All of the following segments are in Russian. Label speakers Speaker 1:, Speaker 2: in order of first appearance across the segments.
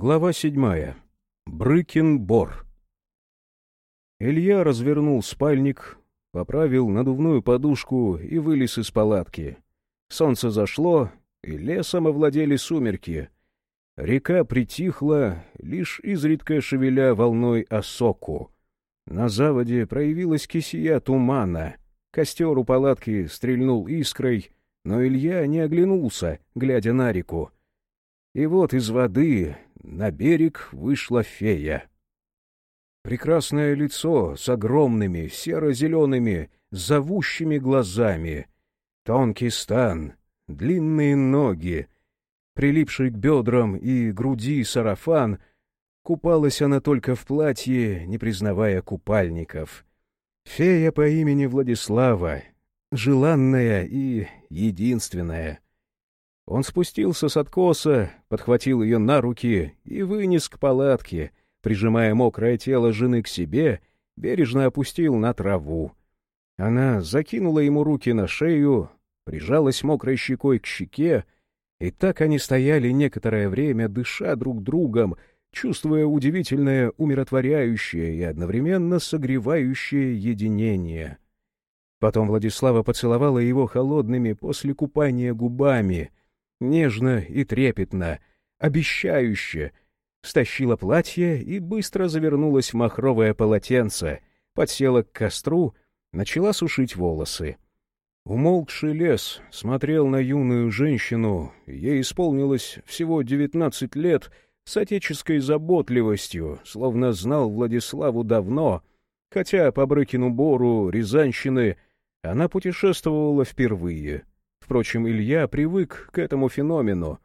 Speaker 1: Глава седьмая. Брыкин-бор. Илья развернул спальник, поправил надувную подушку и вылез из палатки. Солнце зашло, и лесом овладели сумерки. Река притихла, лишь изредка шевеля волной осоку. На заводе проявилась кисия тумана. Костер у палатки стрельнул искрой, но Илья не оглянулся, глядя на реку. И вот из воды на берег вышла фея. Прекрасное лицо с огромными серо-зелеными, зовущими глазами, тонкий стан, длинные ноги, прилипший к бедрам и груди сарафан, купалась она только в платье, не признавая купальников. Фея по имени Владислава, желанная и единственная — он спустился с откоса, подхватил ее на руки и вынес к палатке, прижимая мокрое тело жены к себе, бережно опустил на траву. Она закинула ему руки на шею, прижалась мокрой щекой к щеке, и так они стояли некоторое время, дыша друг другом, чувствуя удивительное умиротворяющее и одновременно согревающее единение. Потом Владислава поцеловала его холодными после купания губами — нежно и трепетно, обещающе, стащила платье и быстро завернулась в махровое полотенце, подсела к костру, начала сушить волосы. Умолкший лес смотрел на юную женщину, ей исполнилось всего девятнадцать лет, с отеческой заботливостью, словно знал Владиславу давно, хотя по Брыкину Бору, Рязанщины, она путешествовала впервые — Впрочем, Илья привык к этому феномену.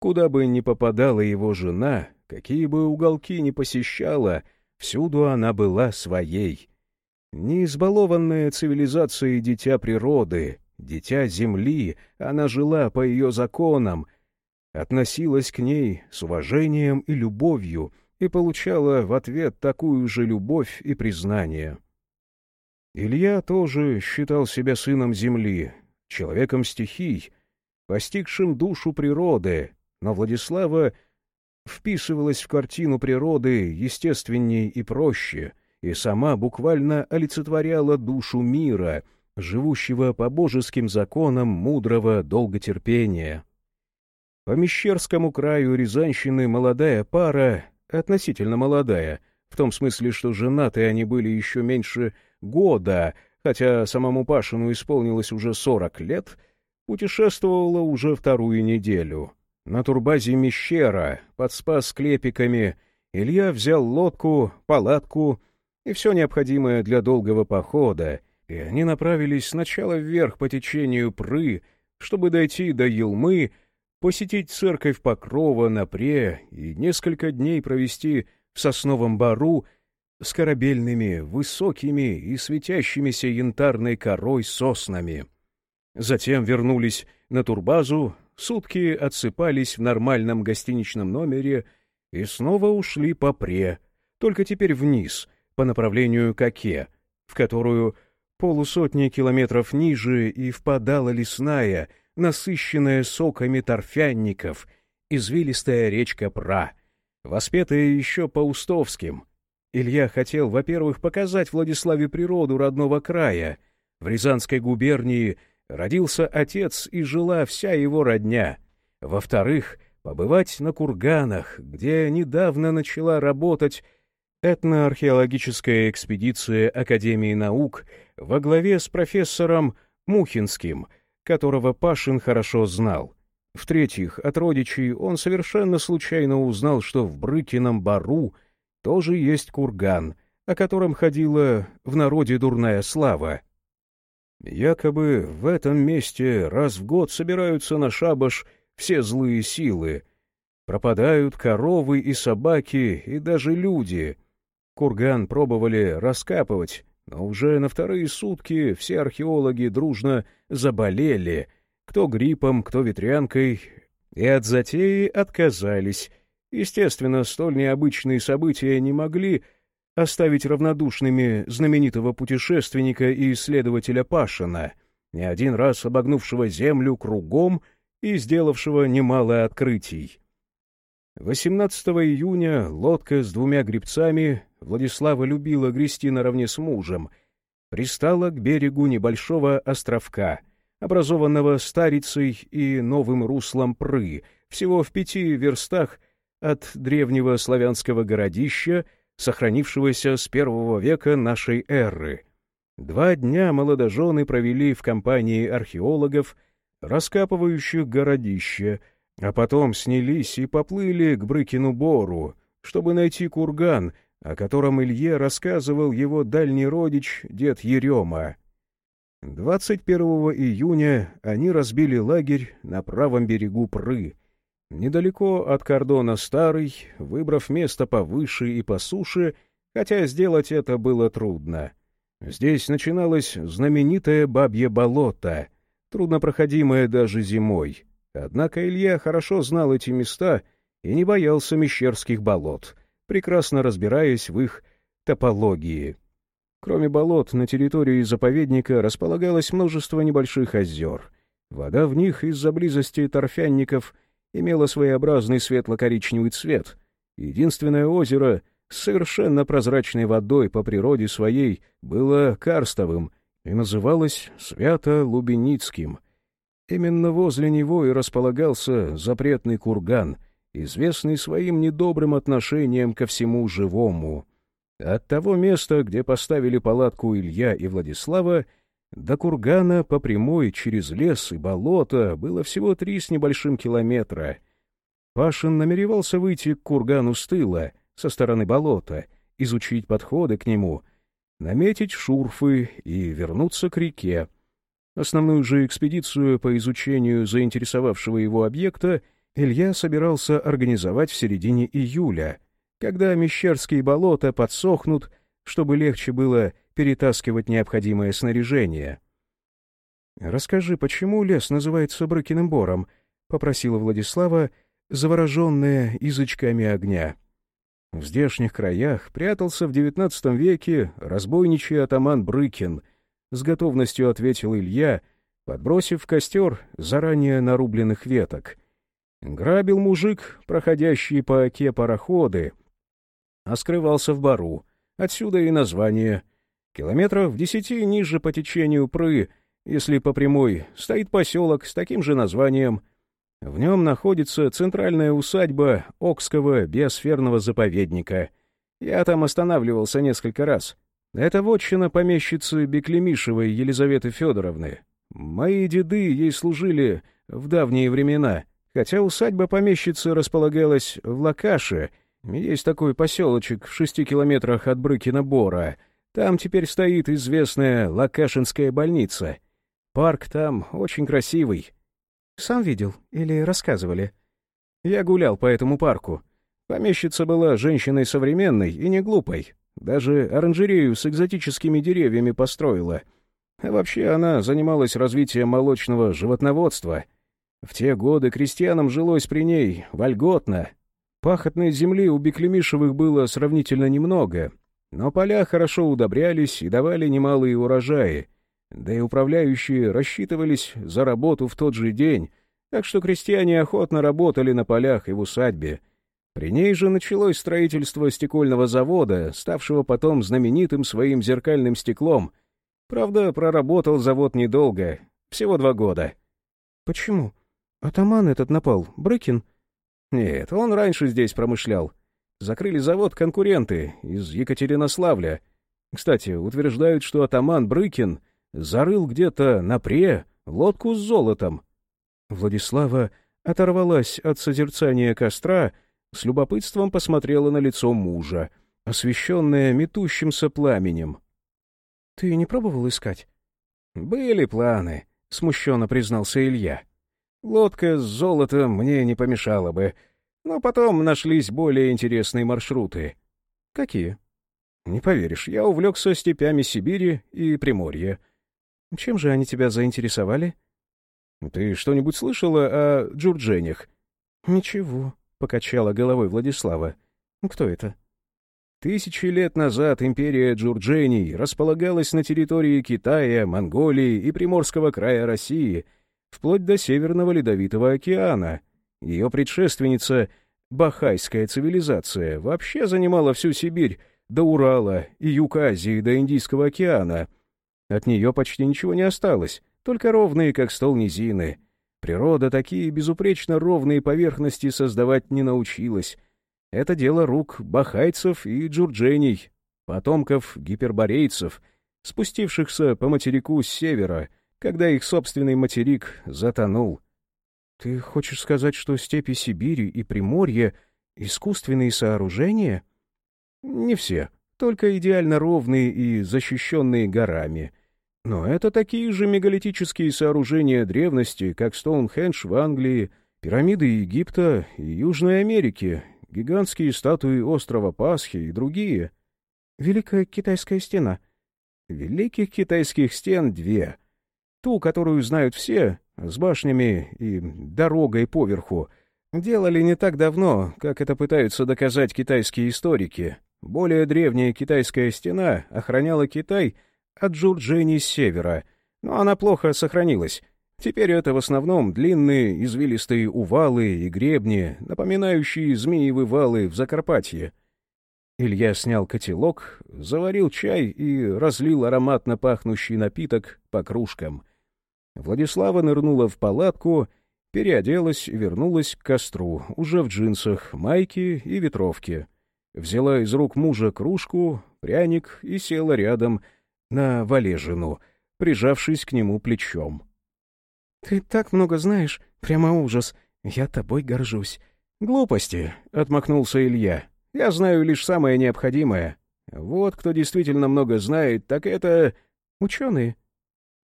Speaker 1: Куда бы ни попадала его жена, какие бы уголки ни посещала, всюду она была своей. Не избалованная цивилизацией дитя природы, дитя земли, она жила по ее законам, относилась к ней с уважением и любовью и получала в ответ такую же любовь и признание. Илья тоже считал себя сыном земли, человеком стихий, постигшим душу природы, но Владислава вписывалась в картину природы естественней и проще, и сама буквально олицетворяла душу мира, живущего по божеским законам мудрого долготерпения. По Мещерскому краю Рязанщины молодая пара, относительно молодая, в том смысле, что женаты они были еще меньше года, хотя самому Пашину исполнилось уже сорок лет, путешествовала уже вторую неделю. На турбазе Мещера, под спас клепиками, Илья взял лодку, палатку и все необходимое для долгого похода, и они направились сначала вверх по течению Пры, чтобы дойти до Елмы, посетить церковь Покрова на Пре и несколько дней провести в Сосновом Бару с корабельными, высокими и светящимися янтарной корой соснами. Затем вернулись на турбазу, сутки отсыпались в нормальном гостиничном номере и снова ушли по пре, только теперь вниз, по направлению к Оке, в которую полусотни километров ниже и впадала лесная, насыщенная соками торфянников, извилистая речка Пра, воспетая еще по-устовским — Илья хотел, во-первых, показать Владиславе природу родного края. В Рязанской губернии родился отец и жила вся его родня. Во-вторых, побывать на курганах, где недавно начала работать этноархеологическая экспедиция Академии наук во главе с профессором Мухинским, которого Пашин хорошо знал. В-третьих, от родичей он совершенно случайно узнал, что в Брыкином бару — тоже есть курган, о котором ходила в народе дурная слава. Якобы в этом месте раз в год собираются на шабаш все злые силы. Пропадают коровы и собаки, и даже люди. Курган пробовали раскапывать, но уже на вторые сутки все археологи дружно заболели, кто гриппом, кто ветрянкой, и от затеи отказались — Естественно, столь необычные события не могли оставить равнодушными знаменитого путешественника и исследователя Пашина, не один раз обогнувшего Землю кругом и сделавшего немало открытий. 18 июня лодка с двумя гребцами, Владислава любила грести наравне с мужем, пристала к берегу небольшого островка, образованного старицей и новым руслом Пры, всего в пяти верстах от древнего славянского городища, сохранившегося с первого века нашей эры. Два дня молодожены провели в компании археологов, раскапывающих городище — а потом снялись и поплыли к Брыкину Бору, чтобы найти курган, о котором Илье рассказывал его дальний родич, дед Ерема. 21 июня они разбили лагерь на правом берегу Пры, недалеко от кордона Старый, выбрав место повыше и по суше, хотя сделать это было трудно. Здесь начиналось знаменитое Бабье болото, труднопроходимое даже зимой. Однако Илья хорошо знал эти места и не боялся мещерских болот, прекрасно разбираясь в их топологии. Кроме болот, на территории заповедника располагалось множество небольших озер. Вода в них из-за близости торфянников имела своеобразный светло-коричневый цвет. Единственное озеро с совершенно прозрачной водой по природе своей было карстовым и называлось Свято-Лубеницким — Именно возле него и располагался запретный курган, известный своим недобрым отношением ко всему живому. От того места, где поставили палатку Илья и Владислава, до кургана по прямой через лес и болото было всего три с небольшим километра. Пашин намеревался выйти к кургану с тыла, со стороны болота, изучить подходы к нему, наметить шурфы и вернуться к реке, Основную же экспедицию по изучению заинтересовавшего его объекта Илья собирался организовать в середине июля, когда Мещерские болота подсохнут, чтобы легче было перетаскивать необходимое снаряжение. «Расскажи, почему лес называется Брыкиным бором?» — попросила Владислава, завороженная язычками огня. В здешних краях прятался в XIX веке разбойничий атаман Брыкин — с готовностью ответил Илья, подбросив в костер заранее нарубленных веток. Грабил мужик, проходящий по оке пароходы, а скрывался в бару. Отсюда и название. Километров в десяти ниже по течению Пры, если по прямой, стоит поселок с таким же названием. В нем находится центральная усадьба Окского биосферного заповедника. Я там останавливался несколько раз. Это вотчина помещицы Беклемишевой Елизаветы Федоровны. Мои деды ей служили в давние времена, хотя усадьба помещицы располагалась в Лакаше, есть такой поселочек в шести километрах от Брыкина-Бора. Там теперь стоит известная Лакашинская больница. Парк там очень красивый. Сам видел или рассказывали? Я гулял по этому парку. Помещица была женщиной современной и не глупой. Даже оранжерею с экзотическими деревьями построила. А вообще она занималась развитием молочного животноводства. В те годы крестьянам жилось при ней вольготно. Пахотной земли у Беклемишевых было сравнительно немного, но поля хорошо удобрялись и давали немалые урожаи, да и управляющие рассчитывались за работу в тот же день, так что крестьяне охотно работали на полях и в усадьбе — при ней же началось строительство стекольного завода, ставшего потом знаменитым своим зеркальным стеклом. Правда, проработал завод недолго, всего два года. Почему? Атаман этот напал, Брыкин? Нет, он раньше здесь промышлял. Закрыли завод конкуренты из Екатеринославля. Кстати, утверждают, что атаман Брыкин зарыл где-то на пре лодку с золотом. Владислава оторвалась от созерцания костра с любопытством посмотрела на лицо мужа, освещенное метущимся пламенем. — Ты не пробовал искать? — Были планы, — смущенно признался Илья. — Лодка с золотом мне не помешала бы, но потом нашлись более интересные маршруты. — Какие? — Не поверишь, я увлекся степями Сибири и Приморья. — Чем же они тебя заинтересовали? — Ты что-нибудь слышала о джурдженях? — Ничего покачала головой Владислава. Кто это? Тысячи лет назад империя Джурджений располагалась на территории Китая, Монголии и Приморского края России, вплоть до Северного Ледовитого океана. Ее предшественница бахайская цивилизация вообще занимала всю Сибирь до Урала и юг Азии до Индийского океана. От нее почти ничего не осталось, только ровные, как стол низины. Природа такие безупречно ровные поверхности создавать не научилась. Это дело рук бахайцев и джурджений, потомков гиперборейцев, спустившихся по материку с севера, когда их собственный материк затонул. Ты хочешь сказать, что степи Сибири и Приморья — искусственные сооружения? Не все, только идеально ровные и защищенные горами. Но это такие же мегалитические сооружения древности, как Стоунхендж в Англии, пирамиды Египта и Южной Америки, гигантские статуи острова Пасхи и другие. Великая китайская стена. Великих китайских стен две. Ту, которую знают все, с башнями и дорогой поверху, делали не так давно, как это пытаются доказать китайские историки. Более древняя китайская стена охраняла Китай от Джурджини с севера, но она плохо сохранилась. Теперь это в основном длинные извилистые увалы и гребни, напоминающие змеевы валы в Закарпатье. Илья снял котелок, заварил чай и разлил ароматно пахнущий напиток по кружкам — Владислава нырнула в палатку, переоделась и вернулась к костру, уже в джинсах, майке и ветровке. Взяла из рук мужа кружку, пряник и села рядом на валежину, прижавшись к нему плечом. — Ты так много знаешь, прямо ужас. Я тобой горжусь. — Глупости, — отмахнулся Илья. — Я знаю лишь самое необходимое. Вот кто действительно много знает, так это... Ученые.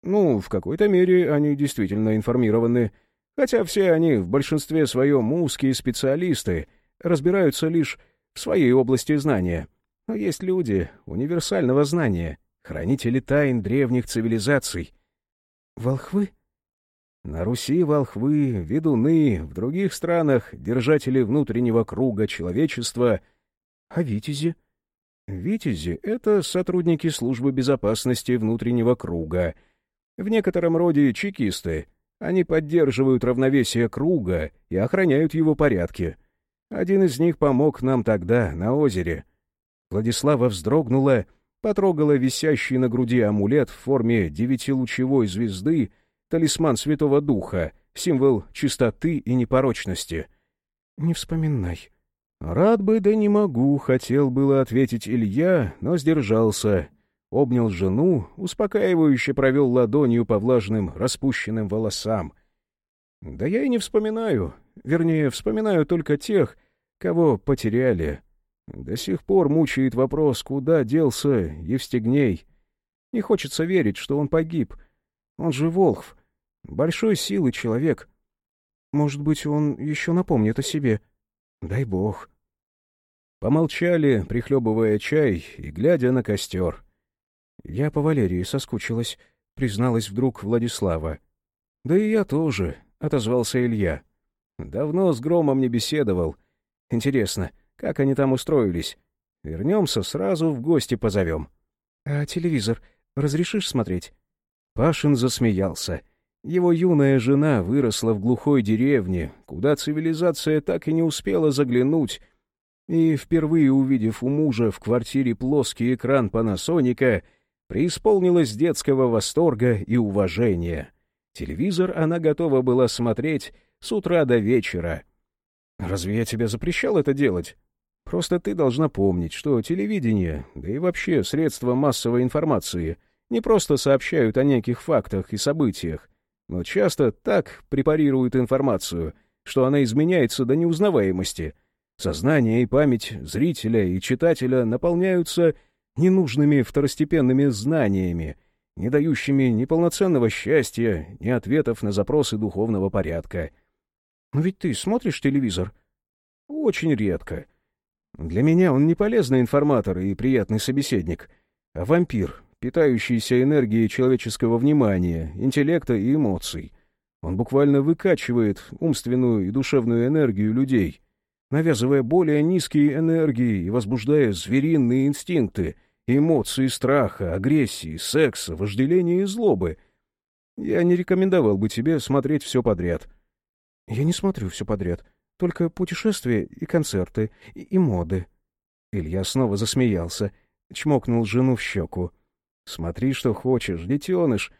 Speaker 1: Ну, в какой-то мере они действительно информированы, хотя все они в большинстве своем узкие специалисты, разбираются лишь в своей области знания. Но есть люди универсального знания, хранители тайн древних цивилизаций. Волхвы? На Руси волхвы, ведуны, в других странах держатели внутреннего круга человечества. А витязи? Витязи — это сотрудники службы безопасности внутреннего круга — в некотором роде чекисты. Они поддерживают равновесие круга и охраняют его порядки. Один из них помог нам тогда, на озере. Владислава вздрогнула, потрогала висящий на груди амулет в форме девятилучевой звезды, талисман Святого Духа, символ чистоты и непорочности. «Не вспоминай». «Рад бы, да не могу», — хотел было ответить Илья, но сдержался обнял жену, успокаивающе провел ладонью по влажным, распущенным волосам. «Да я и не вспоминаю. Вернее, вспоминаю только тех, кого потеряли. До сих пор мучает вопрос, куда делся Евстигней. Не хочется верить, что он погиб. Он же Волхв, большой силы человек. Может быть, он еще напомнит о себе. Дай бог». Помолчали, прихлебывая чай и глядя на костер. «Я по Валерии соскучилась», — призналась вдруг Владислава. «Да и я тоже», — отозвался Илья. «Давно с Громом не беседовал. Интересно, как они там устроились? Вернемся, сразу в гости позовем». «А телевизор разрешишь смотреть?» Пашин засмеялся. Его юная жена выросла в глухой деревне, куда цивилизация так и не успела заглянуть, и, впервые увидев у мужа в квартире плоский экран Панасоника, преисполнилась детского восторга и уважения. Телевизор она готова была смотреть с утра до вечера. «Разве я тебе запрещал это делать?» «Просто ты должна помнить, что телевидение, да и вообще средства массовой информации, не просто сообщают о неких фактах и событиях, но часто так препарируют информацию, что она изменяется до неузнаваемости. Сознание и память зрителя и читателя наполняются ненужными второстепенными знаниями, не дающими ни полноценного счастья, ни ответов на запросы духовного порядка. Но ведь ты смотришь телевизор? Очень редко. Для меня он не полезный информатор и приятный собеседник, а вампир, питающийся энергией человеческого внимания, интеллекта и эмоций. Он буквально выкачивает умственную и душевную энергию людей, навязывая более низкие энергии и возбуждая звериные инстинкты — эмоции страха, агрессии, секса, вожделения и злобы. Я не рекомендовал бы тебе смотреть все подряд. Я не смотрю все подряд. Только путешествия и концерты, и, и моды». Илья снова засмеялся, чмокнул жену в щеку. «Смотри, что хочешь, детеныш.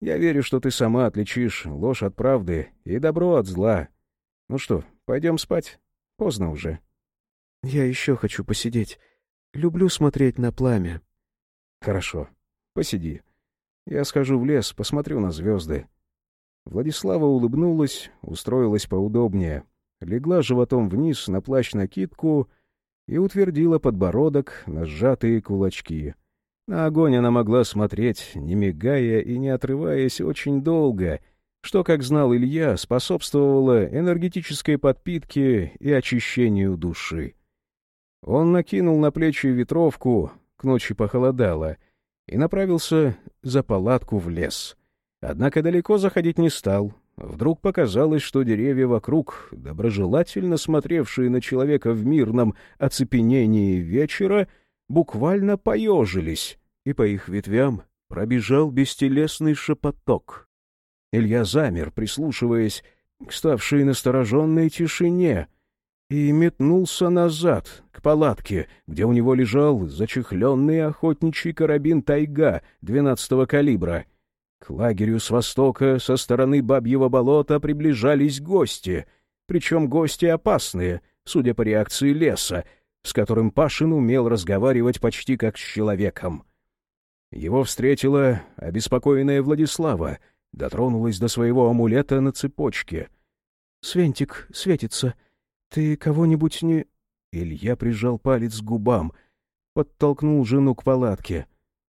Speaker 1: Я верю, что ты сама отличишь ложь от правды и добро от зла. Ну что, пойдем спать? Поздно уже». «Я еще хочу посидеть. Люблю смотреть на пламя». «Хорошо, посиди. Я схожу в лес, посмотрю на звезды». Владислава улыбнулась, устроилась поудобнее, легла животом вниз на плащ-накидку и утвердила подбородок на сжатые кулачки. На огонь она могла смотреть, не мигая и не отрываясь очень долго, что, как знал Илья, способствовало энергетической подпитке и очищению души. Он накинул на плечи ветровку, к ночи похолодало, и направился за палатку в лес. Однако далеко заходить не стал. Вдруг показалось, что деревья вокруг, доброжелательно смотревшие на человека в мирном оцепенении вечера, буквально поежились, и по их ветвям пробежал бестелесный шепоток. Илья замер, прислушиваясь к ставшей настороженной тишине, и метнулся назад, к палатке, где у него лежал зачехленный охотничий карабин «Тайга» двенадцатого калибра. К лагерю с востока, со стороны Бабьего болота, приближались гости, причем гости опасные, судя по реакции леса, с которым Пашин умел разговаривать почти как с человеком. Его встретила обеспокоенная Владислава, дотронулась до своего амулета на цепочке. «Свентик светится», «Ты кого-нибудь не...» Илья прижал палец к губам, подтолкнул жену к палатке.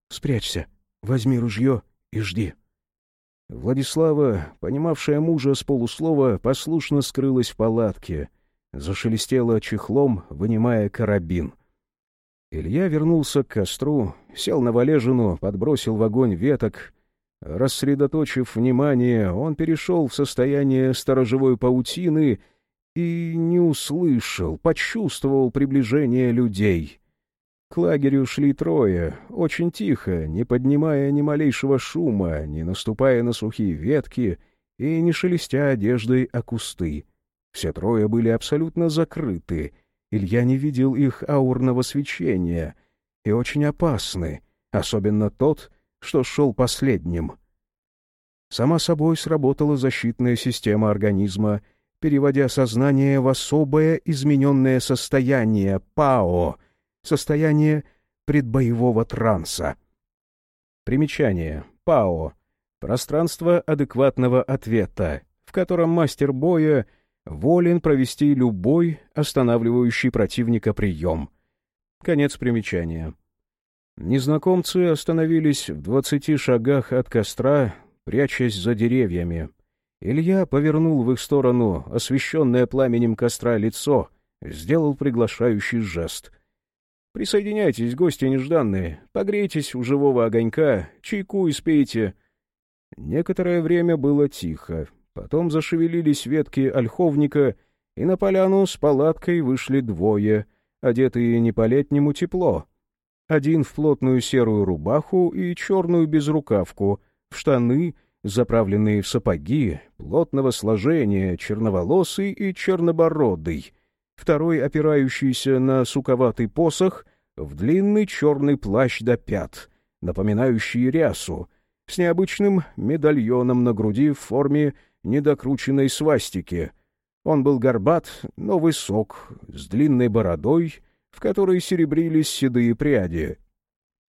Speaker 1: «Спрячься, возьми ружье и жди». Владислава, понимавшая мужа с полуслова, послушно скрылась в палатке, зашелестела чехлом, вынимая карабин. Илья вернулся к костру, сел на валежину, подбросил в огонь веток. Рассредоточив внимание, он перешел в состояние сторожевой паутины — и не услышал, почувствовал приближение людей. К лагерю шли трое, очень тихо, не поднимая ни малейшего шума, не наступая на сухие ветки и не шелестя одеждой о кусты. Все трое были абсолютно закрыты. Илья не видел их аурного свечения и очень опасны, особенно тот, что шел последним. Сама собой сработала защитная система организма — переводя сознание в особое измененное состояние ПАО, состояние предбоевого транса. Примечание. ПАО. Пространство адекватного ответа, в котором мастер боя волен провести любой останавливающий противника прием. Конец примечания. Незнакомцы остановились в двадцати шагах от костра, прячась за деревьями. Илья повернул в их сторону освещенное пламенем костра лицо, сделал приглашающий жест. «Присоединяйтесь, гости нежданные, погрейтесь у живого огонька, чайку испейте». Некоторое время было тихо, потом зашевелились ветки ольховника, и на поляну с палаткой вышли двое, одетые не по-летнему тепло. Один в плотную серую рубаху и черную безрукавку, в штаны — заправленные в сапоги, плотного сложения, черноволосый и чернобородый, второй опирающийся на суковатый посох в длинный черный плащ до пят, напоминающий рясу, с необычным медальоном на груди в форме недокрученной свастики. Он был горбат, но высок, с длинной бородой, в которой серебрились седые пряди,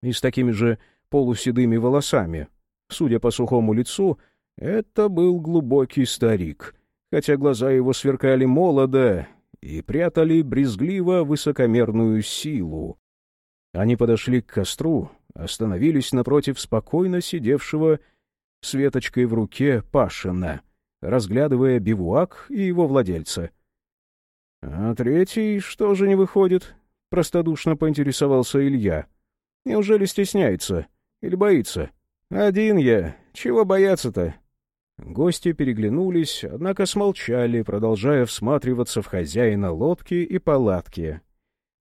Speaker 1: и с такими же полуседыми волосами — Судя по сухому лицу, это был глубокий старик, хотя глаза его сверкали молодо и прятали брезгливо высокомерную силу. Они подошли к костру, остановились напротив спокойно сидевшего с веточкой в руке Пашина, разглядывая бивуак и его владельца. — А третий что же не выходит? — простодушно поинтересовался Илья. — Неужели стесняется или боится? — «Один я. Чего бояться-то?» Гости переглянулись, однако смолчали, продолжая всматриваться в хозяина лодки и палатки.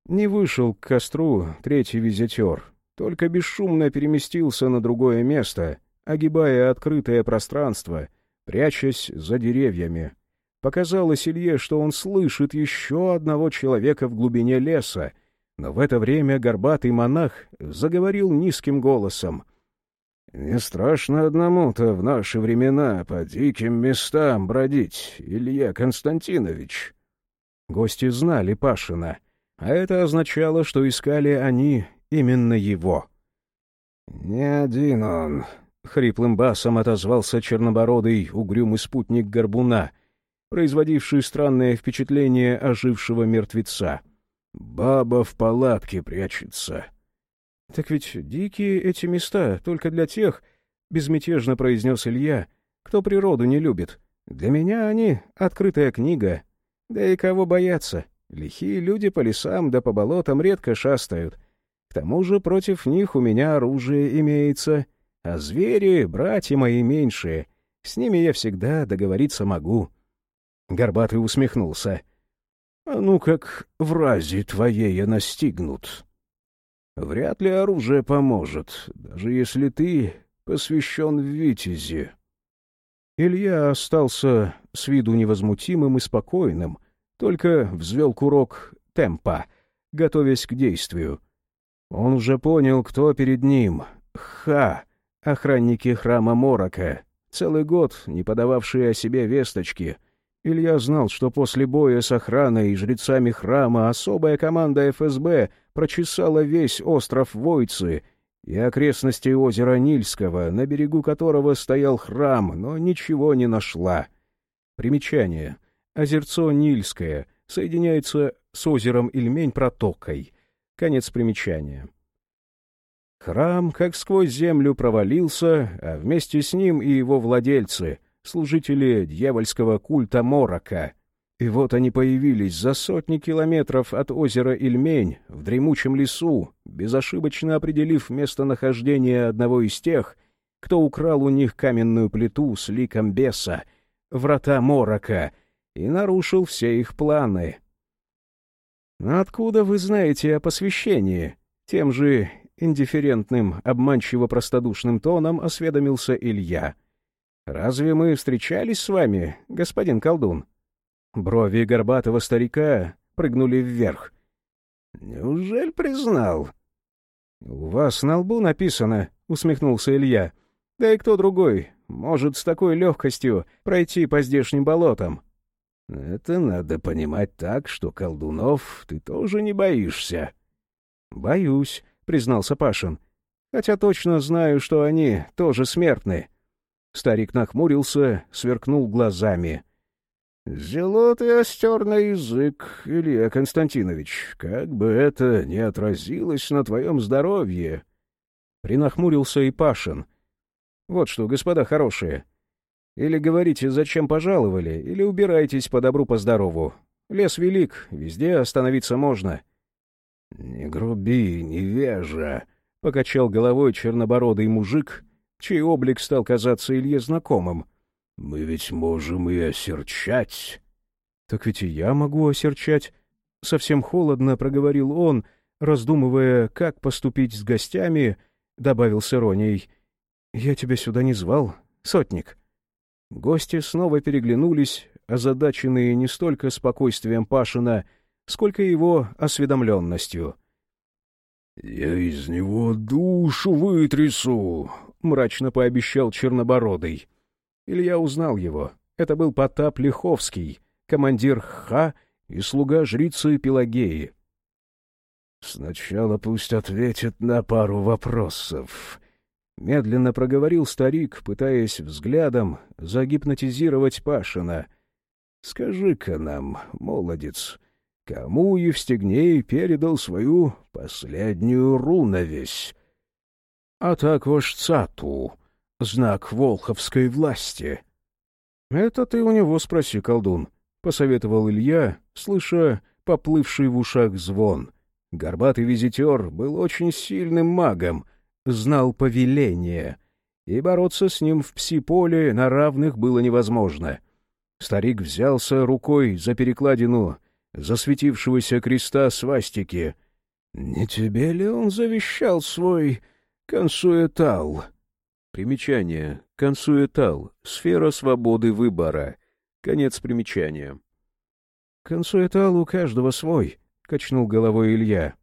Speaker 1: Не вышел к костру третий визитер, только бесшумно переместился на другое место, огибая открытое пространство, прячась за деревьями. Показалось Илье, что он слышит еще одного человека в глубине леса, но в это время горбатый монах заговорил низким голосом. «Не страшно одному-то в наши времена по диким местам бродить, Илья Константинович». Гости знали Пашина, а это означало, что искали они именно его. «Не один он», — хриплым басом отозвался чернобородый угрюмый спутник горбуна, производивший странное впечатление ожившего мертвеца. «Баба в палатке прячется». «Так ведь дикие эти места только для тех», — безмятежно произнес Илья, — «кто природу не любит. Для меня они — открытая книга. Да и кого бояться? Лихие люди по лесам да по болотам редко шастают. К тому же против них у меня оружие имеется, а звери — братья мои меньшие. С ними я всегда договориться могу». Горбатый усмехнулся. «А ну как в разе твоей настигнут?» «Вряд ли оружие поможет, даже если ты посвящен в Витязи». Илья остался с виду невозмутимым и спокойным, только взвел курок темпа, готовясь к действию. Он уже понял, кто перед ним. Ха! Охранники храма Морока, целый год не подававшие о себе весточки. Илья знал, что после боя с охраной и жрецами храма особая команда ФСБ прочесала весь остров Войцы и окрестности озера Нильского, на берегу которого стоял храм, но ничего не нашла. Примечание. Озерцо Нильское соединяется с озером Ильмень протокой. Конец примечания. Храм как сквозь землю провалился, а вместе с ним и его владельцы, служители дьявольского культа Морока. И вот они появились за сотни километров от озера Ильмень, в дремучем лесу, безошибочно определив местонахождение одного из тех, кто украл у них каменную плиту с ликом беса, врата Морока, и нарушил все их планы. «Откуда вы знаете о посвящении?» Тем же индифферентным, обманчиво-простодушным тоном осведомился Илья. «Разве мы встречались с вами, господин колдун?» Брови горбатого старика прыгнули вверх. «Неужели признал?» «У вас на лбу написано», — усмехнулся Илья. «Да и кто другой может с такой легкостью пройти по здешним болотам?» «Это надо понимать так, что колдунов ты тоже не боишься». «Боюсь», — признался Пашин. «Хотя точно знаю, что они тоже смертны». Старик нахмурился, сверкнул глазами. «Зело ты остер на язык, Илья Константинович, как бы это ни отразилось на твоем здоровье». Принахмурился и Пашин. «Вот что, господа хорошие, или говорите, зачем пожаловали, или убирайтесь по добру, по здорову. Лес велик, везде остановиться можно». «Не груби, невежа», — покачал головой чернобородый мужик, чей облик стал казаться Илье знакомым. «Мы ведь можем и осерчать». «Так ведь и я могу осерчать», — совсем холодно проговорил он, раздумывая, как поступить с гостями, добавил с иронией. «Я тебя сюда не звал, сотник». Гости снова переглянулись, озадаченные не столько спокойствием Пашина, сколько его осведомленностью. «Я из него душу вытрясу», — мрачно пообещал Чернобородый. Илья узнал его. Это был Потап Лиховский, командир ХА и слуга жрицы Пелагеи. «Сначала пусть ответит на пару вопросов», Медленно проговорил старик, пытаясь взглядом загипнотизировать Пашина. «Скажи-ка нам, молодец, кому Евстигней передал свою последнюю руновесь?» «А так ваш цату, знак волховской власти». «Это ты у него спроси, колдун», — посоветовал Илья, слыша поплывший в ушах звон. Горбатый визитер был очень сильным магом — знал повеление, и бороться с ним в пси-поле на равных было невозможно. Старик взялся рукой за перекладину засветившегося креста свастики. «Не тебе ли он завещал свой консуэтал?» Примечание. Консуэтал. Сфера свободы выбора. Конец примечания. «К концу эталу у каждого свой», — качнул головой Илья.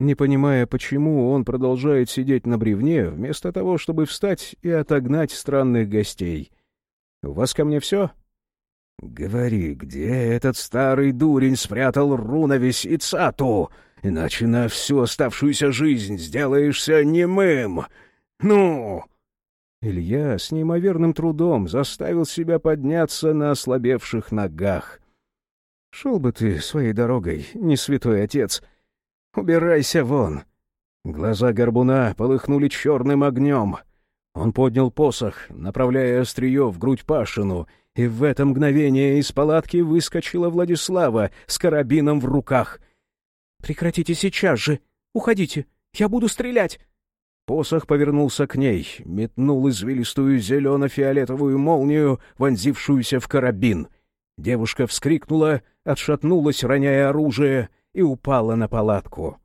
Speaker 1: Не понимая, почему он продолжает сидеть на бревне, вместо того, чтобы встать и отогнать странных гостей. «У вас ко мне все?» «Говори, где этот старый дурень спрятал руновесь и цату, иначе на всю оставшуюся жизнь сделаешься немым. Ну!» Илья с неимоверным трудом заставил себя подняться на ослабевших ногах. «Шел бы ты своей дорогой, не святой отец. Убирайся вон!» Глаза горбуна полыхнули черным огнем. Он поднял посох, направляя острие в грудь Пашину, и в это мгновение из палатки выскочила Владислава с карабином в руках. «Прекратите сейчас же! Уходите! Я буду стрелять!» Посох повернулся к ней, метнул извилистую зелено-фиолетовую молнию, вонзившуюся в карабин. Девушка вскрикнула, отшатнулась, роняя оружие, и упала на палатку.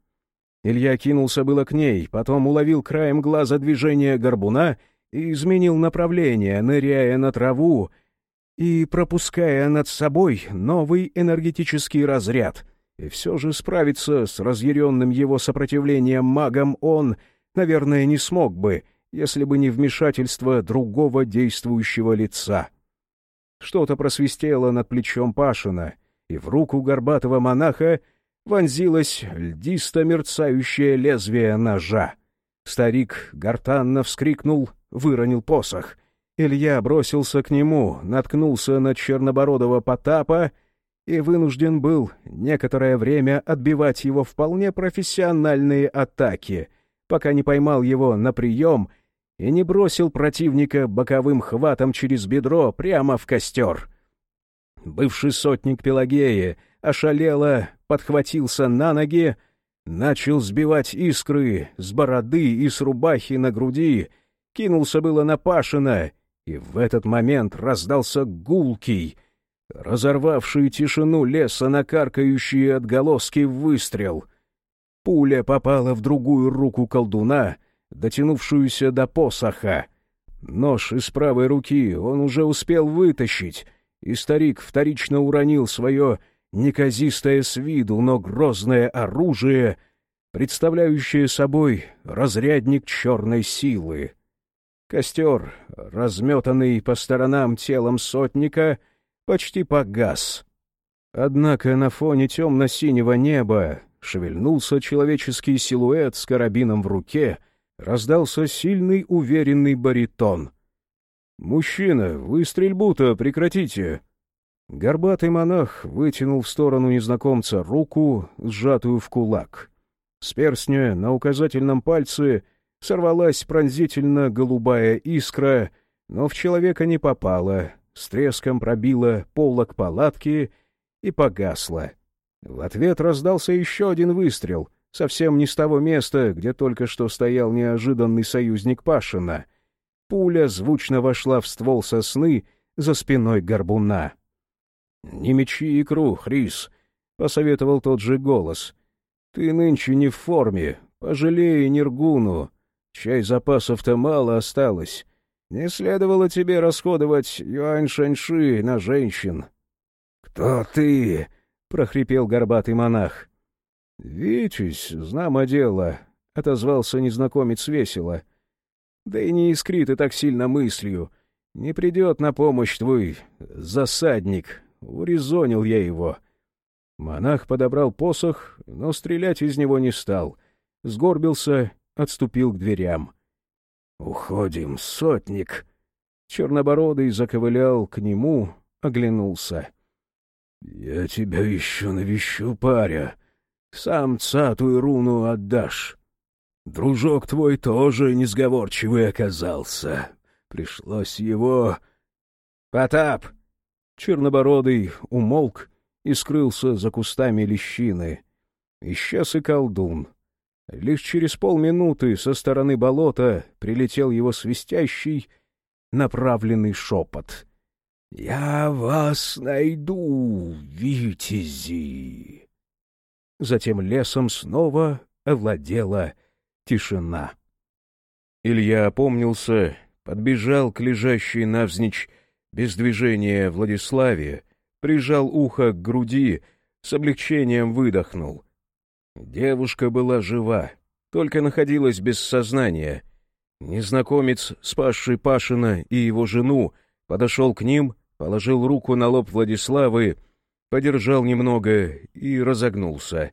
Speaker 1: Илья кинулся было к ней, потом уловил краем глаза движение горбуна и изменил направление, ныряя на траву и пропуская над собой новый энергетический разряд. И все же справиться с разъяренным его сопротивлением магом он — наверное, не смог бы, если бы не вмешательство другого действующего лица. Что-то просвистело над плечом Пашина, и в руку горбатого монаха вонзилось льдисто-мерцающее лезвие ножа. Старик гортанно вскрикнул, выронил посох. Илья бросился к нему, наткнулся на чернобородого Потапа и вынужден был некоторое время отбивать его вполне профессиональные атаки — пока не поймал его на прием и не бросил противника боковым хватом через бедро прямо в костер. Бывший сотник Пелагея ошалело подхватился на ноги, начал сбивать искры с бороды и с рубахи на груди, кинулся было на Пашина, и в этот момент раздался гулкий, разорвавший тишину леса накаркающий отголоски выстрел — Пуля попала в другую руку колдуна, дотянувшуюся до посоха. Нож из правой руки он уже успел вытащить, и старик вторично уронил свое неказистое с виду, но грозное оружие, представляющее собой разрядник черной силы. Костер, разметанный по сторонам телом сотника, почти погас. Однако на фоне темно-синего неба шевельнулся человеческий силуэт с карабином в руке, раздался сильный уверенный баритон. «Мужчина, вы стрельбу-то прекратите!» Горбатый монах вытянул в сторону незнакомца руку, сжатую в кулак. С перстня на указательном пальце сорвалась пронзительно голубая искра, но в человека не попала, с треском пробила полок палатки и погасла. В ответ раздался еще один выстрел, совсем не с того места, где только что стоял неожиданный союзник Пашина. Пуля звучно вошла в ствол сосны за спиной горбуна. — Не мечи икру, Хрис, — посоветовал тот же голос. — Ты нынче не в форме, пожалей Нергуну. Чай запасов-то мало осталось. Не следовало тебе расходовать юань шаньши на женщин. — Кто ты? — прохрипел горбатый монах. — Витязь, знамо дело, — отозвался незнакомец весело. — Да и не искрит и так сильно мыслью. Не придет на помощь твой засадник. Урезонил я его. Монах подобрал посох, но стрелять из него не стал. Сгорбился, отступил к дверям. — Уходим, сотник! Чернобородый заковылял к нему, оглянулся. «Я тебя еще навещу, паря. Сам цатую руну отдашь. Дружок твой тоже несговорчивый оказался. Пришлось его...» «Потап!» Чернобородый умолк и скрылся за кустами лещины. Исчез и колдун. Лишь через полминуты со стороны болота прилетел его свистящий, направленный шепот. «Я вас найду, витязи!» Затем лесом снова овладела тишина. Илья опомнился, подбежал к лежащей навзничь без движения Владиславе, прижал ухо к груди, с облегчением выдохнул. Девушка была жива, только находилась без сознания. Незнакомец, спасший Пашина и его жену, подошел к ним, положил руку на лоб Владиславы, подержал немного и разогнулся.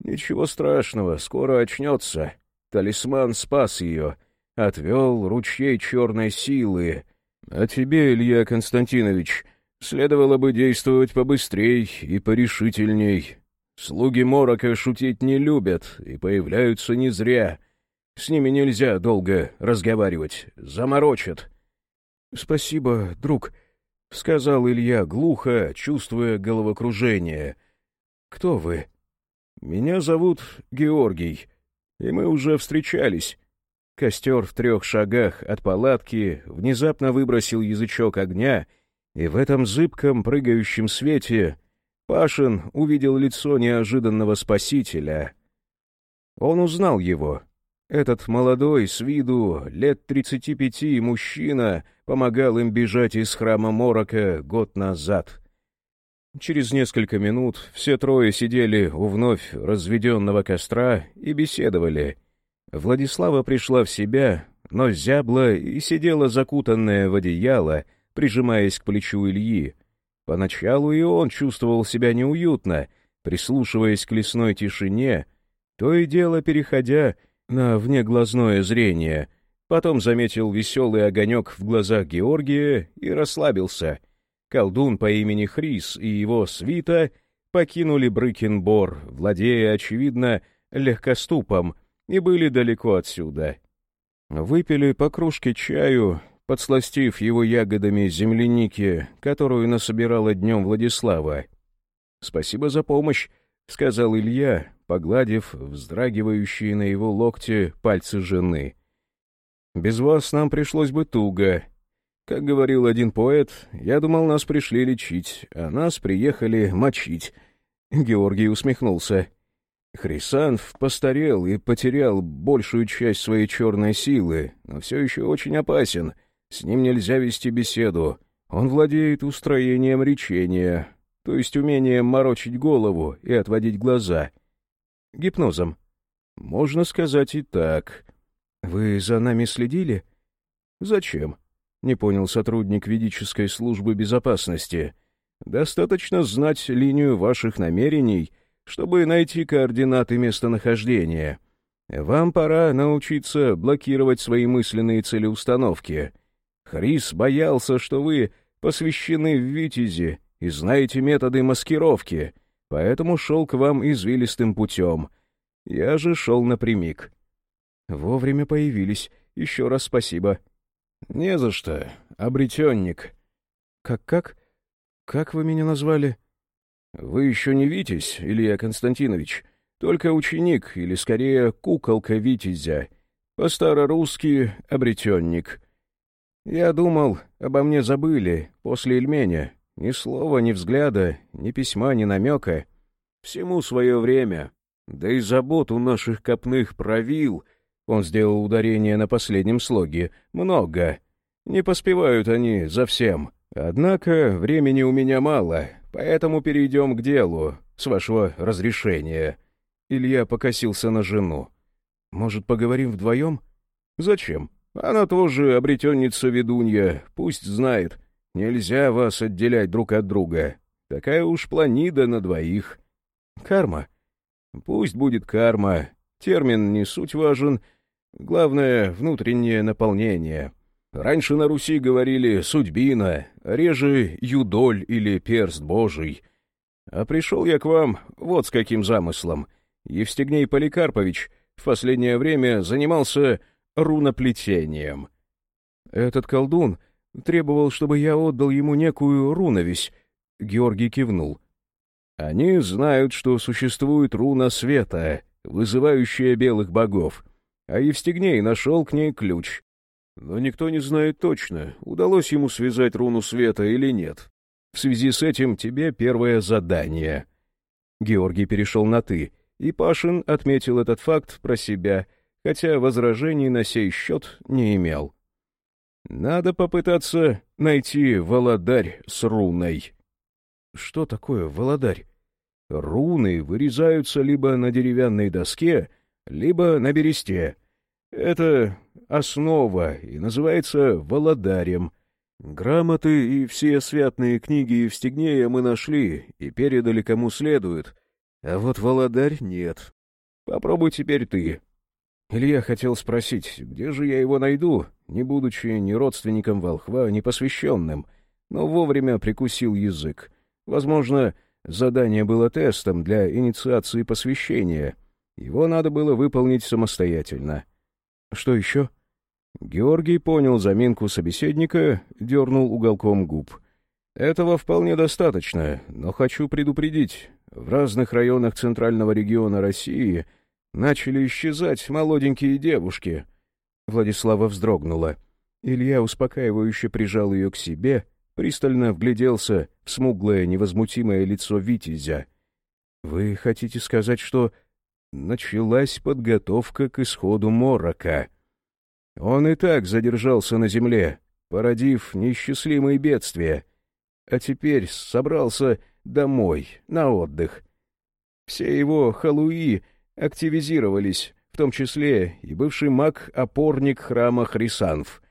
Speaker 1: Ничего страшного, скоро очнется. Талисман спас ее, отвел ручей черной силы. А тебе, Илья Константинович, следовало бы действовать побыстрей и порешительней. Слуги Морока шутить не любят и появляются не зря. С ними нельзя долго разговаривать, заморочат. — Спасибо, друг, — сказал Илья глухо, чувствуя головокружение. — Кто вы? — Меня зовут Георгий, и мы уже встречались. Костер в трех шагах от палатки внезапно выбросил язычок огня, и в этом зыбком прыгающем свете Пашин увидел лицо неожиданного спасителя. Он узнал его. Этот молодой, с виду лет тридцати пяти мужчина помогал им бежать из храма Морока год назад. Через несколько минут все трое сидели у вновь разведенного костра и беседовали. Владислава пришла в себя, но зябла и сидела закутанная в одеяло, прижимаясь к плечу Ильи. Поначалу и он чувствовал себя неуютно, прислушиваясь к лесной тишине, то и дело переходя на внеглазное зрение. Потом заметил веселый огонек в глазах Георгия и расслабился. Колдун по имени Хрис и его свита покинули Брыкенбор, владея, очевидно, легкоступом, и были далеко отсюда. Выпили по кружке чаю, подсластив его ягодами земляники, которую насобирала днем Владислава. «Спасибо за помощь», — сказал Илья, погладив вздрагивающие на его локте пальцы жены. «Без вас нам пришлось бы туго. Как говорил один поэт, я думал, нас пришли лечить, а нас приехали мочить». Георгий усмехнулся. Хрисанф постарел и потерял большую часть своей черной силы, но все еще очень опасен — с ним нельзя вести беседу. Он владеет устроением речения, то есть умением морочить голову и отводить глаза. Гипнозом. Можно сказать и так. Вы за нами следили? Зачем? Не понял сотрудник ведической службы безопасности. Достаточно знать линию ваших намерений, чтобы найти координаты местонахождения. Вам пора научиться блокировать свои мысленные целеустановки — Хрис боялся, что вы посвящены в Витязи и знаете методы маскировки, поэтому шел к вам извилистым путем. Я же шел напрямик. Вовремя появились. Еще раз спасибо. Не за что. Обретенник. Как-как? Как вы меня назвали? Вы еще не Витязь, Илья Константинович, только ученик, или скорее куколка Витязя. По-старорусски — обретенник. Я думал, обо мне забыли после Ильменя. Ни слова, ни взгляда, ни письма, ни намека. Всему свое время. Да и забот у наших копных правил, он сделал ударение на последнем слоге, много. Не поспевают они за всем. Однако времени у меня мало, поэтому перейдем к делу, с вашего разрешения. Илья покосился на жену. Может, поговорим вдвоем? Зачем? Она тоже обретенница-ведунья, пусть знает. Нельзя вас отделять друг от друга. Такая уж планида на двоих. Карма. Пусть будет карма. Термин не суть важен. Главное — внутреннее наполнение. Раньше на Руси говорили «судьбина», реже «юдоль» или «перст божий». А пришел я к вам вот с каким замыслом. Евстигней Поликарпович в последнее время занимался руноплетением. Этот колдун требовал, чтобы я отдал ему некую руновесь. Георгий кивнул. Они знают, что существует руна света, вызывающая белых богов, а Евстигней нашел к ней ключ. Но никто не знает точно, удалось ему связать руну света или нет. В связи с этим тебе первое задание. Георгий перешел на «ты», и Пашин отметил этот факт про себя — хотя возражений на сей счет не имел. Надо попытаться найти володарь с руной. Что такое володарь? Руны вырезаются либо на деревянной доске, либо на бересте. Это основа и называется володарем. Грамоты и все святные книги Евстигнея мы нашли и передали кому следует, а вот володарь нет. Попробуй теперь ты. Илья хотел спросить, где же я его найду, не будучи ни родственником волхва, ни посвященным, но вовремя прикусил язык. Возможно, задание было тестом для инициации посвящения. Его надо было выполнить самостоятельно. Что еще? Георгий понял заминку собеседника, дернул уголком губ. Этого вполне достаточно, но хочу предупредить. В разных районах центрального региона России — Начали исчезать молоденькие девушки. Владислава вздрогнула. Илья успокаивающе прижал ее к себе, пристально вгляделся в смуглое невозмутимое лицо Витязя. «Вы хотите сказать, что началась подготовка к исходу Морока?» Он и так задержался на земле, породив неисчислимые бедствия, а теперь собрался домой, на отдых. Все его халуи активизировались, в том числе и бывший маг-опорник храма Хрисанф.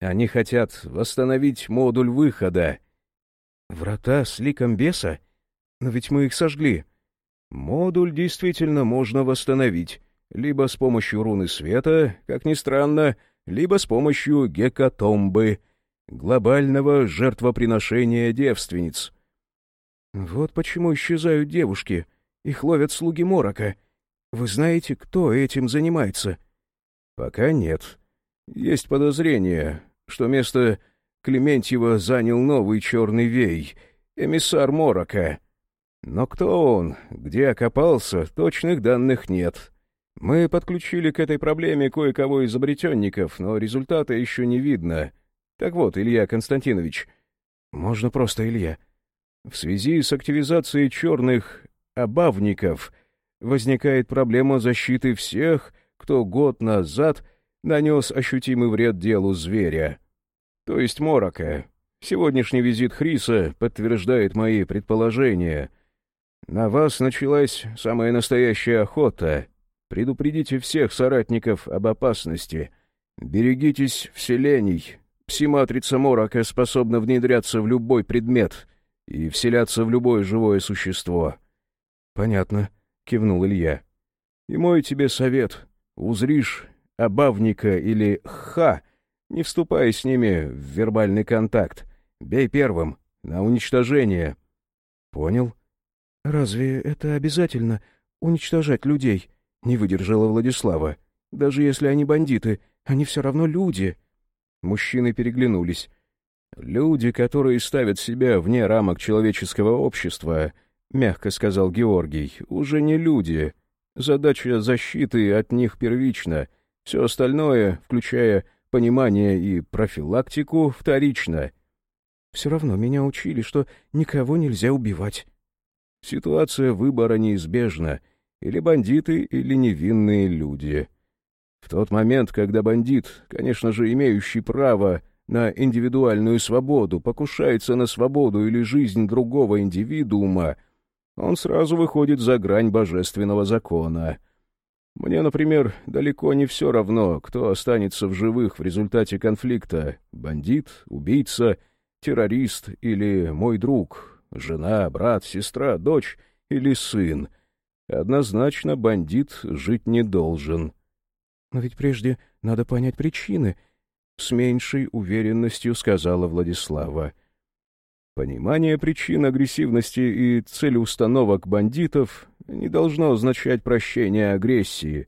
Speaker 1: Они хотят восстановить модуль выхода. Врата с ликом беса? Но ведь мы их сожгли. Модуль действительно можно восстановить, либо с помощью руны света, как ни странно, либо с помощью гекатомбы, глобального жертвоприношения девственниц. Вот почему исчезают девушки. Их ловят слуги Морока — вы знаете, кто этим занимается? Пока нет. Есть подозрение, что место Клементьева занял новый черный вей, эмиссар Морока. Но кто он, где окопался, точных данных нет. Мы подключили к этой проблеме кое-кого изобретенников, но результата еще не видно. Так вот, Илья Константинович, можно просто Илья. В связи с активизацией черных обавников — возникает проблема защиты всех, кто год назад нанес ощутимый вред делу зверя. То есть Морока. Сегодняшний визит Хриса подтверждает мои предположения. На вас началась самая настоящая охота. Предупредите всех соратников об опасности. Берегитесь вселений. Псиматрица Морока способна внедряться в любой предмет и вселяться в любое живое существо. — Понятно. — кивнул Илья. «И мой тебе совет. Узришь обавника или ха, не вступай с ними в вербальный контакт. Бей первым, на уничтожение». «Понял». «Разве это обязательно, уничтожать людей?» — не выдержала Владислава. «Даже если они бандиты, они все равно люди». Мужчины переглянулись. «Люди, которые ставят себя вне рамок человеческого общества, —— мягко сказал Георгий, — уже не люди. Задача защиты от них первична. Все остальное, включая понимание и профилактику, вторично. Все равно меня учили, что никого нельзя убивать. Ситуация выбора неизбежна. Или бандиты, или невинные люди. В тот момент, когда бандит, конечно же, имеющий право на индивидуальную свободу, покушается на свободу или жизнь другого индивидуума, он сразу выходит за грань божественного закона. Мне, например, далеко не все равно, кто останется в живых в результате конфликта — бандит, убийца, террорист или мой друг, жена, брат, сестра, дочь или сын. Однозначно бандит жить не должен. Но ведь прежде надо понять причины, — с меньшей уверенностью сказала Владислава. — Понимание причин агрессивности и целеустановок бандитов не должно означать прощение агрессии.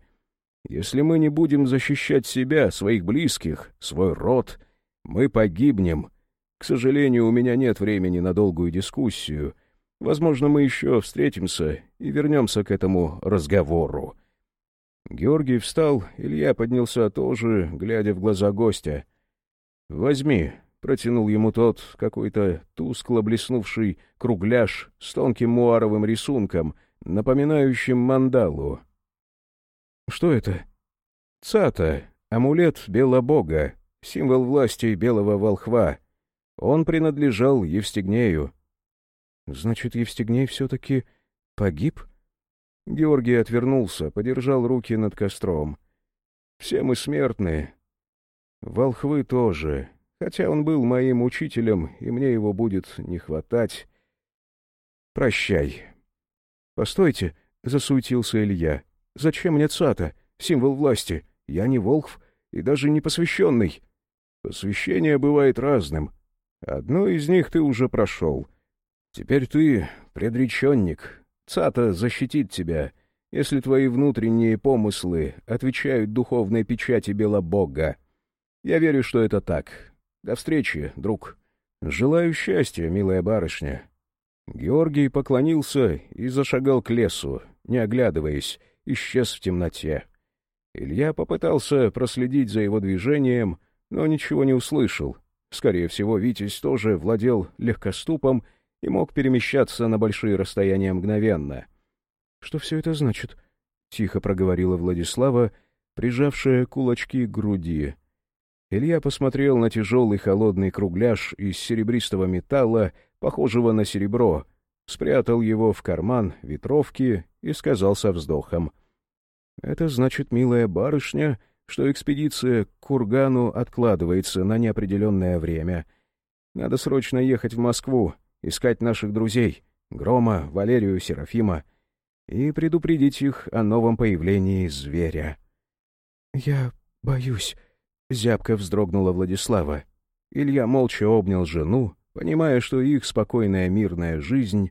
Speaker 1: Если мы не будем защищать себя, своих близких, свой род, мы погибнем. К сожалению, у меня нет времени на долгую дискуссию. Возможно, мы еще встретимся и вернемся к этому разговору. Георгий встал, Илья поднялся тоже, глядя в глаза гостя. — Возьми, Протянул ему тот какой-то тускло блеснувший кругляш с тонким муаровым рисунком, напоминающим мандалу. «Что это?» «Цата, амулет Белобога, символ власти белого волхва. Он принадлежал Евстигнею.
Speaker 2: Значит, Евстигней все-таки погиб?
Speaker 1: Георгий отвернулся, подержал руки над костром. Все мы смертны. Волхвы тоже. Хотя он был моим учителем, и мне его будет не хватать. Прощай.
Speaker 2: Постойте, — засуетился Илья. Зачем мне цата, символ власти? Я не волхв и даже не посвященный.
Speaker 1: Посвящение бывает разным. Одно из них ты уже прошел. Теперь ты предреченник. Цата защитит тебя, если твои внутренние помыслы отвечают духовной печати Белобога. Я верю, что это так. До встречи, друг. Желаю счастья, милая барышня. Георгий поклонился и зашагал к лесу, не оглядываясь, исчез в темноте. Илья попытался проследить за его движением, но ничего не услышал. Скорее всего, Витязь тоже владел легкоступом и мог перемещаться на большие расстояния мгновенно.
Speaker 2: — Что все это значит? — тихо проговорила Владислава, прижавшая кулачки к груди.
Speaker 1: Илья посмотрел на тяжелый холодный кругляш из серебристого металла, похожего на серебро, спрятал его в карман ветровки и сказал со вздохом. — Это значит, милая барышня, что экспедиция к Кургану откладывается на неопределенное время. Надо срочно ехать в Москву, искать наших друзей, Грома, Валерию, Серафима, и предупредить их о новом появлении зверя.
Speaker 2: — Я боюсь, — зябко вздрогнула Владислава.
Speaker 1: Илья молча обнял жену, понимая, что их спокойная мирная жизнь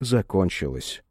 Speaker 1: закончилась.